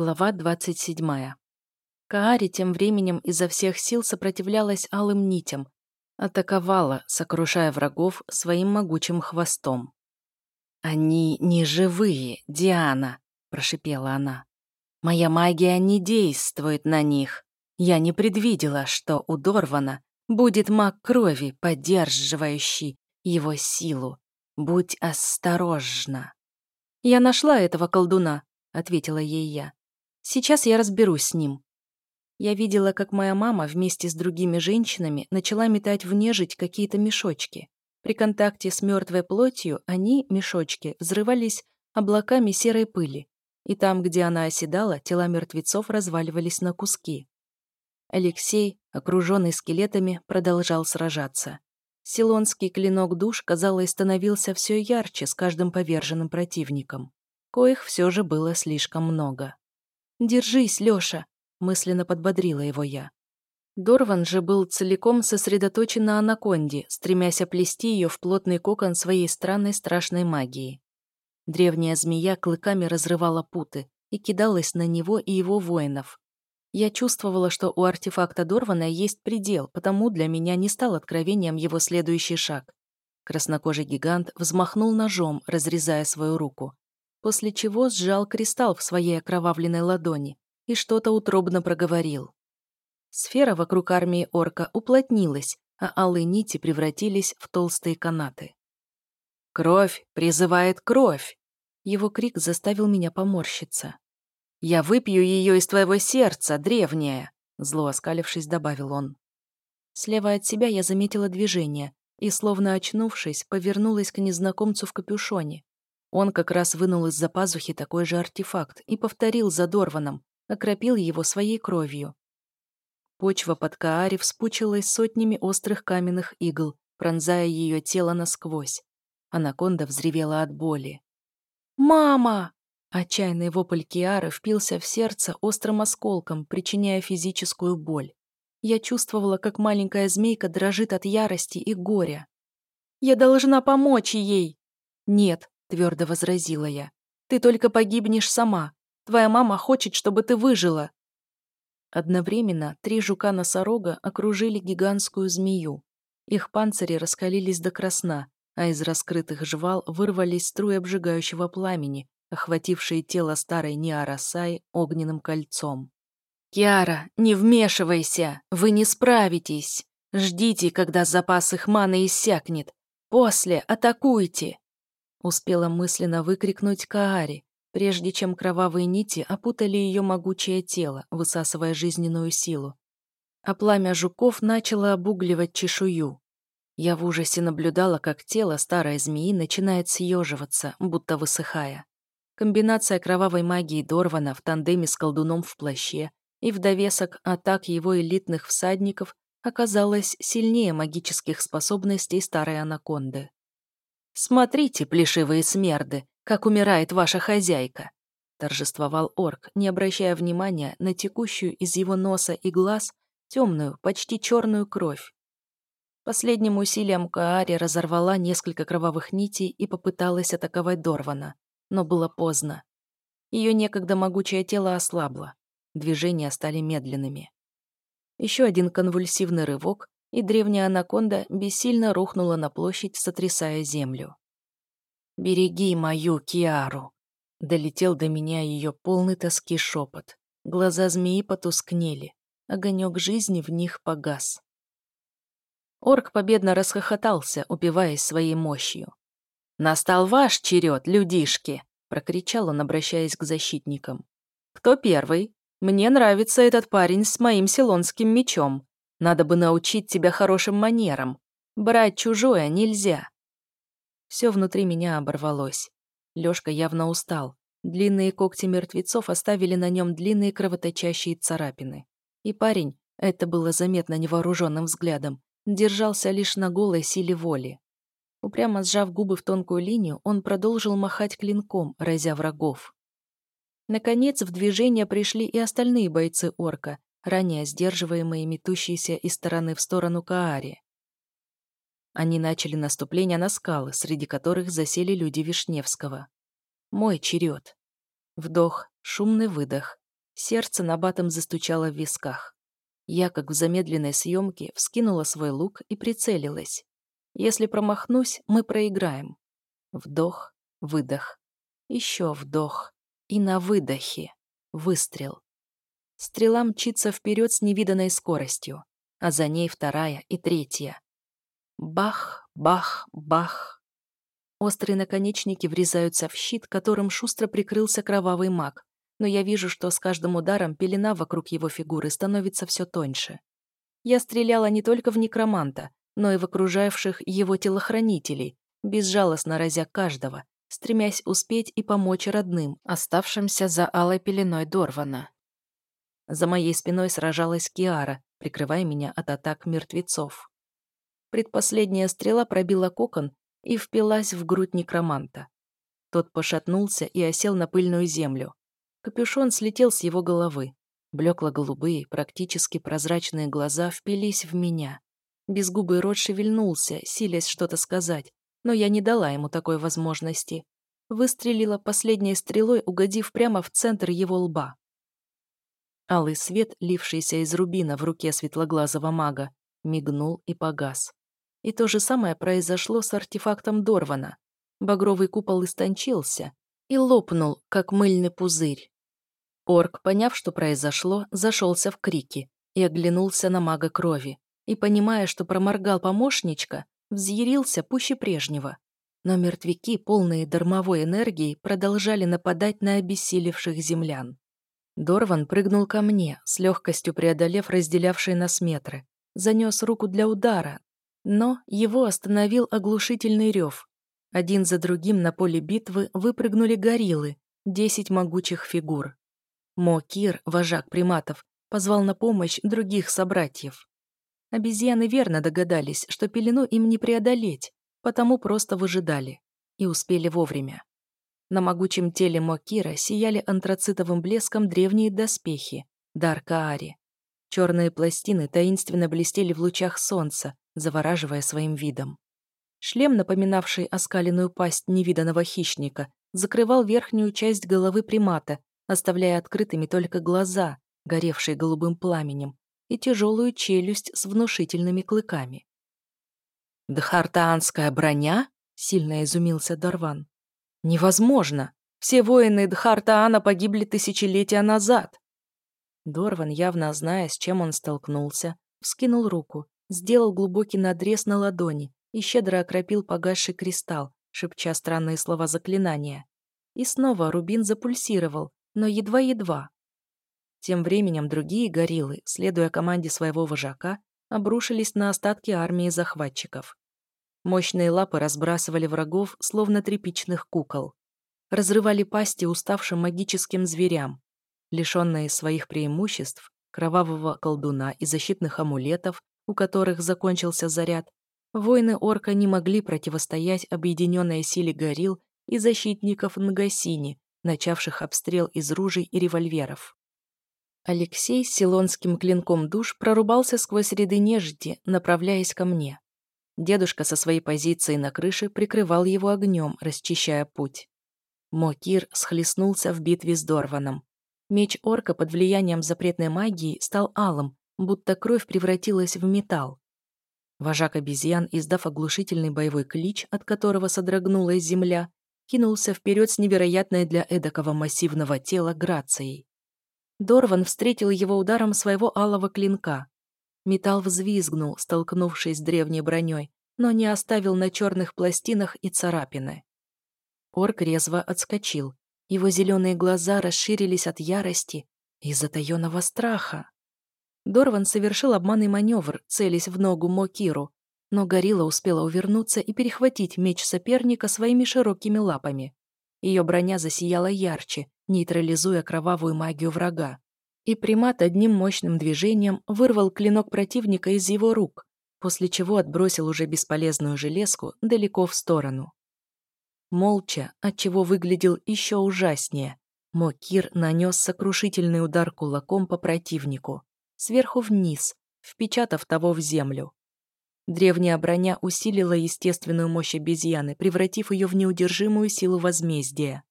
Глава 27. Каари тем временем изо всех сил сопротивлялась алым нитям, атаковала, сокрушая врагов своим могучим хвостом. «Они не живые, Диана», — прошипела она. «Моя магия не действует на них. Я не предвидела, что у Дорвана будет маг крови, поддерживающий его силу. Будь осторожна». «Я нашла этого колдуна», — ответила ей я. Сейчас я разберусь с ним. Я видела, как моя мама вместе с другими женщинами начала метать в нежить какие-то мешочки. При контакте с мертвой плотью они, мешочки, взрывались облаками серой пыли, и там, где она оседала, тела мертвецов разваливались на куски. Алексей, окруженный скелетами, продолжал сражаться. Силонский клинок душ, казалось, становился все ярче с каждым поверженным противником. Коих все же было слишком много. «Держись, Лёша!» — мысленно подбодрила его я. Дорван же был целиком сосредоточен на анаконде, стремясь оплести ее в плотный кокон своей странной страшной магии. Древняя змея клыками разрывала путы и кидалась на него и его воинов. Я чувствовала, что у артефакта Дорвана есть предел, потому для меня не стал откровением его следующий шаг. Краснокожий гигант взмахнул ножом, разрезая свою руку, после чего сжал кристалл в своей окровавленной ладони и что-то утробно проговорил. Сфера вокруг армии орка уплотнилась, а алые нити превратились в толстые канаты. «Кровь призывает кровь!» Его крик заставил меня поморщиться. «Я выпью ее из твоего сердца, древняя!» Зло оскалившись, добавил он. Слева от себя я заметила движение и, словно очнувшись, повернулась к незнакомцу в капюшоне, он как раз вынул из-за пазухи такой же артефакт и повторил за Дорваном, окропил его своей кровью. Почва под Каари вспучилась сотнями острых каменных игл, пронзая ее тело насквозь. Анаконда взревела от боли. «Мама!» Отчаянный вопль Киары впился в сердце острым осколком, причиняя физическую боль. Я чувствовала, как маленькая змейка дрожит от ярости и горя. «Я должна помочь ей!» «Нет, твердо возразила я. «Ты только погибнешь сама. Твоя мама хочет, чтобы ты выжила». Одновременно три жука-носорога окружили гигантскую змею. Их панцири раскалились до красна, а из раскрытых жвал вырвались струи обжигающего пламени, охватившие тело старой Ниарасай огненным кольцом. «Киара, не вмешивайся! Вы не справитесь! Ждите, когда запас их маны иссякнет! После атакуйте!» Успела мысленно выкрикнуть Каари, прежде чем кровавые нити опутали ее могучее тело, высасывая жизненную силу. А пламя жуков начало обугливать чешую. Я в ужасе наблюдала, как тело старой змеи начинает съеживаться, будто высыхая. Комбинация кровавой магии Дорвана в тандеме с колдуном в плаще и в довесок атак его элитных всадников оказалась сильнее магических способностей старой анаконды. «Смотрите, плешивые смерды, как умирает ваша хозяйка!» торжествовал орк, не обращая внимания на текущую из его носа и глаз темную, почти черную кровь. Последним усилием Каари разорвала несколько кровавых нитей и попыталась атаковать Дорвана, но было поздно. Ее некогда могучее тело ослабло, движения стали медленными. Еще один конвульсивный рывок, и древняя анаконда бессильно рухнула на площадь, сотрясая землю. «Береги мою Киару!» Долетел до меня ее полный тоски шепот. Глаза змеи потускнели. Огонек жизни в них погас. Орк победно расхохотался, упиваясь своей мощью. «Настал ваш черед, людишки!» — прокричал он, обращаясь к защитникам. «Кто первый? Мне нравится этот парень с моим силонским мечом. Надо бы научить тебя хорошим манерам. Брать чужое нельзя. Все внутри меня оборвалось. Лёшка явно устал. Длинные когти мертвецов оставили на нем длинные кровоточащие царапины. И парень, это было заметно невооруженным взглядом, держался лишь на голой силе воли. Упрямо сжав губы в тонкую линию, он продолжил махать клинком, разя врагов. Наконец в движение пришли и остальные бойцы орка, ранее сдерживаемые метущиеся из стороны в сторону Каари. Они начали наступление на скалы, среди которых засели люди Вишневского. Мой черед. Вдох, шумный выдох, Сердце на батом застучало в висках. Я, как в замедленной съемке, вскинула свой лук и прицелилась. Если промахнусь, мы проиграем. Вдох, выдох. Еще вдох. И на выдохе. Выстрел. Стрела мчится вперед с невиданной скоростью, а за ней вторая и третья. Бах, бах, бах. Острые наконечники врезаются в щит, которым шустро прикрылся кровавый маг но я вижу, что с каждым ударом пелена вокруг его фигуры становится все тоньше. Я стреляла не только в некроманта, но и в окружавших его телохранителей, безжалостно разя каждого, стремясь успеть и помочь родным, оставшимся за алой пеленой Дорвана. За моей спиной сражалась Киара, прикрывая меня от атак мертвецов. Предпоследняя стрела пробила кокон и впилась в грудь некроманта. Тот пошатнулся и осел на пыльную землю. Капюшон слетел с его головы. Блекло-голубые, практически прозрачные глаза впились в меня. Безгубый рот шевельнулся, силясь что-то сказать, но я не дала ему такой возможности. Выстрелила последней стрелой, угодив прямо в центр его лба. Алый свет, лившийся из рубина в руке светлоглазого мага, мигнул и погас. И то же самое произошло с артефактом Дорвана. Багровый купол истончился и лопнул, как мыльный пузырь. Орк, поняв, что произошло, зашелся в крики и оглянулся на мага крови. И, понимая, что проморгал помощничка, взъярился пуще прежнего. Но мертвяки, полные дармовой энергии, продолжали нападать на обессилевших землян. Дорван прыгнул ко мне, с легкостью преодолев разделявшие нас метры. Занес руку для удара, но его остановил оглушительный рев. Один за другим на поле битвы выпрыгнули гориллы, десять могучих фигур. Мокир, вожак приматов, позвал на помощь других собратьев. Обезьяны верно догадались, что пелену им не преодолеть, потому просто выжидали. И успели вовремя. На могучем теле Мокира сияли антрацитовым блеском древние доспехи, дар Каари. Черные пластины таинственно блестели в лучах солнца, завораживая своим видом. Шлем, напоминавший оскаленную пасть невиданного хищника, закрывал верхнюю часть головы примата оставляя открытыми только глаза, горевшие голубым пламенем, и тяжелую челюсть с внушительными клыками. «Дхартаанская броня?» — сильно изумился Дарван. «Невозможно! Все воины Дхартаана погибли тысячелетия назад!» Дорван, явно зная, с чем он столкнулся, вскинул руку, сделал глубокий надрез на ладони и щедро окропил погасший кристалл, шепча странные слова заклинания. И снова рубин запульсировал, но едва-едва. Тем временем другие гориллы, следуя команде своего вожака, обрушились на остатки армии захватчиков. Мощные лапы разбрасывали врагов, словно тряпичных кукол. Разрывали пасти уставшим магическим зверям. Лишенные своих преимуществ, кровавого колдуна и защитных амулетов, у которых закончился заряд, воины орка не могли противостоять объединенной силе горилл и защитников Нгасини, начавших обстрел из ружей и револьверов. Алексей с силонским клинком душ прорубался сквозь ряды нежити, направляясь ко мне. Дедушка со своей позиции на крыше прикрывал его огнем, расчищая путь. Мокир схлестнулся в битве с Дорваном. Меч орка под влиянием запретной магии стал алым, будто кровь превратилась в металл. Вожак обезьян, издав оглушительный боевой клич, от которого содрогнулась земля, кинулся вперед с невероятной для эдакого массивного тела грацией. Дорван встретил его ударом своего алого клинка. Металл взвизгнул, столкнувшись с древней броней, но не оставил на черных пластинах и царапины. Орк резво отскочил. Его зеленые глаза расширились от ярости и затаенного страха. Дорван совершил обманный маневр, целясь в ногу Мокиру, но горилла успела увернуться и перехватить меч соперника своими широкими лапами. Ее броня засияла ярче, нейтрализуя кровавую магию врага. И примат одним мощным движением вырвал клинок противника из его рук, после чего отбросил уже бесполезную железку далеко в сторону. Молча, отчего выглядел еще ужаснее, Мокир нанес сокрушительный удар кулаком по противнику, сверху вниз, впечатав того в землю. Древняя броня усилила естественную мощь обезьяны, превратив ее в неудержимую силу возмездия.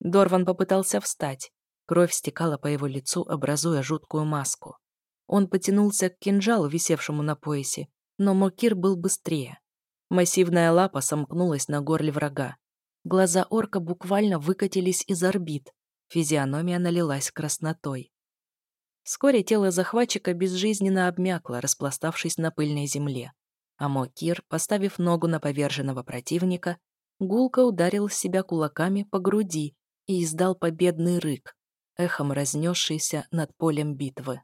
Дорван попытался встать, Кровь стекала по его лицу, образуя жуткую маску. Он потянулся к кинжалу, висевшему на поясе, но Мокир был быстрее. Массивная лапа сомкнулась на горле врага. Глаза орка буквально выкатились из орбит. Физиономия налилась краснотой. Вскоре тело захватчика безжизненно обмякло, распластавшись на пыльной земле. А Мокир, поставив ногу на поверженного противника, гулко ударил себя кулаками по груди и издал победный рык, эхом разнесшийся над полем битвы.